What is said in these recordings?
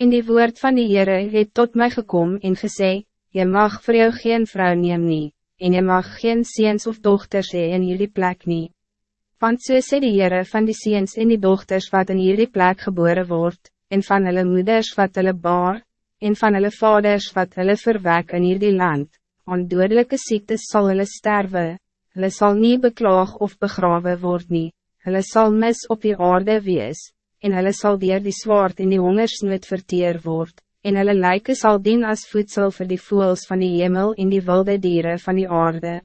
In die woord van die Heere het tot mij gekomen en gesê, Je mag voor jou geen vrouw neem nie, en je mag geen seens of dochters hee in jullie plek nie. Want so sê die Heere van die seens en die dochters wat in jullie plek geboren wordt, en van hulle moeders wat hulle baar, en van hulle vaders wat hulle verwek in hierdie land, aan dodelijke ziektes zal hulle sterwe, hulle sal nie beklaag of begrawe word nie, hulle sal mis op die aarde wees, en hulle sal dier die zwaard in die hongersnood verteer word, en hulle lijken sal dien as voedsel vir die voels van die hemel en die wilde dieren van die aarde.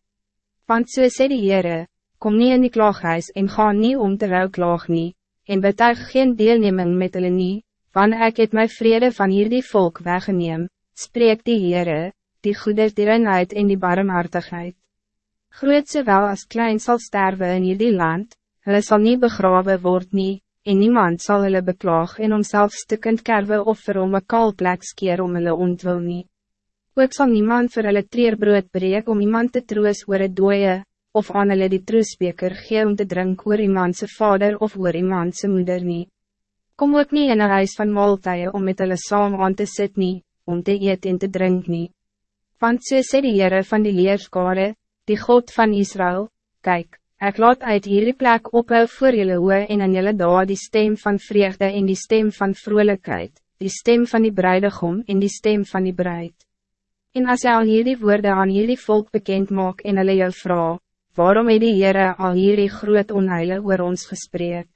Want so sê die Heere, kom nie in die klaaghuis en ga nie om te rouw klaag nie, en betuig geen deelneming met hulle nie, wanneer ik het mijn vrede van hierdie volk weggeneem, spreek die Heere, die goede dierenheid en die barmhartigheid. Groot zowel als klein zal sterven in hierdie land, hulle sal nie begrawe word nie, en niemand zal hulle beklaag en homself stukkend kerwe of vir hom een kalplek skeer om hulle ontwil nie. Ook sal niemand vir hulle treerbrood breek om iemand te troos oor het dooie, of aan hulle die troosbeker gee om te drink oor iemandse vader of oor iemandse moeder nie. Kom ook niet in een huis van maaltijden om met hulle saam aan te sit nie, om te eet en te drink nie. Want so sê die Heere van die Leerskare, die God van Israël, kijk, ik laat uit hierdie plek ophou voor julle hoe en in julle daar die stem van vreugde en die stem van vrolijkheid, die stem van die bruidegom en die stem van die bruid. En als jy al hierdie woorde aan hierdie volk bekend maak en hulle jou vraag, waarom het die Heere al hierdie groot onheile oor ons gesprek?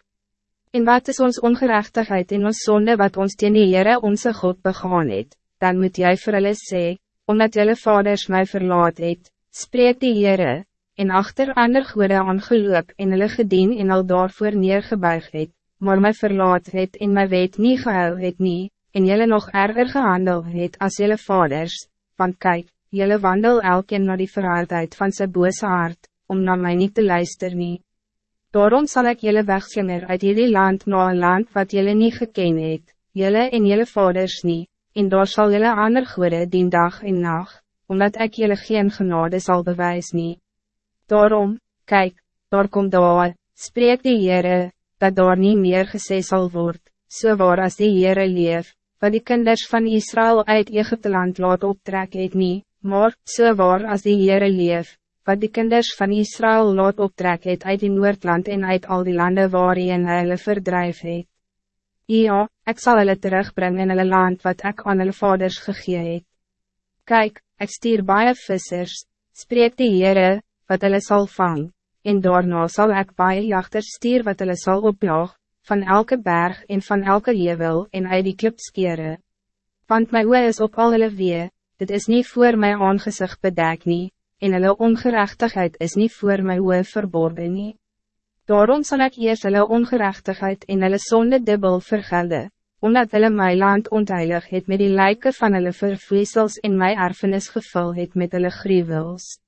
En wat is ons ongerechtigheid en ons zonde wat ons teen die Heere onze God begaan het, dan moet jij vir hulle sê, omdat jylle vaders mij verlaat het, spreek die Heere, en achter ander goede aangeloop en hulle gedien en al daarvoor neergebuig het, maar mij verlaat het en my wet nie gehou het nie, en jylle nog erger gehandel het as jylle vaders, want kijk, jylle wandel elkeen naar die verhaardheid van zijn bose hart, om naar mij niet te luisteren. nie. Daarom zal ik jullie wegslimmer uit jullie land naar een land wat jullie niet geken het, jullie en jullie vaders niet, en daar zal jullie ander goede dien dag en nacht, omdat ik jullie geen genade zal bewijzen. nie. Daarom, kijk, daar komt daar, spreek die Heere, dat daar niet meer gesê sal word, so waar as die Heere leef, wat die kinders van Israël uit Egypte land laat optrek het nie, maar, so waar as die Heere leef, wat die kinders van Israël laat optrek het uit die Noordland en uit al die landen waarin hulle verdrijf het. Ja, ik zal hulle terugbrengen in hulle land wat ik aan hulle vaders gegee het. Kijk, ik stuur baie vissers, spreek die Heere, wat hulle sal vang, en daarna zal ik baie jachters stuur wat hulle sal opjaag, van elke berg en van elke jevel en uit die klips kere. Want my oe is op al hulle wee, dit is niet voor mijn aangezicht bedek nie, en hulle ongerechtigheid is niet voor my oe verborgen nie. Daarom zal ik eerst hulle ongerechtigheid en hulle sonde dubbel vergelde, omdat hulle my land ontheilig het met die lijken van hulle vervloeisels en my erfenis gevul het met hulle grievels.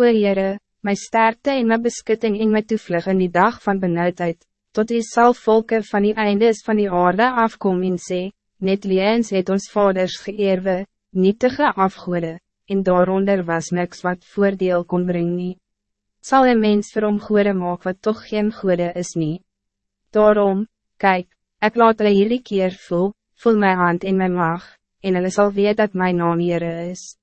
O Heere, my sterkte en my beskutting en my toevlug in die dag van benauwdheid, tot die sal volke van die eindes van die aarde afkom en sê, net liens het ons vaders geëerwe, nietige afgoede, en daaronder was niks wat voordeel kon brengen. Zal een mens vir hom goede maak wat toch geen goede is nie? Daarom, kijk, ik laat hulle hierdie keer voel, voel mijn hand in mijn maag, en hulle sal weet dat mijn naam Heere is.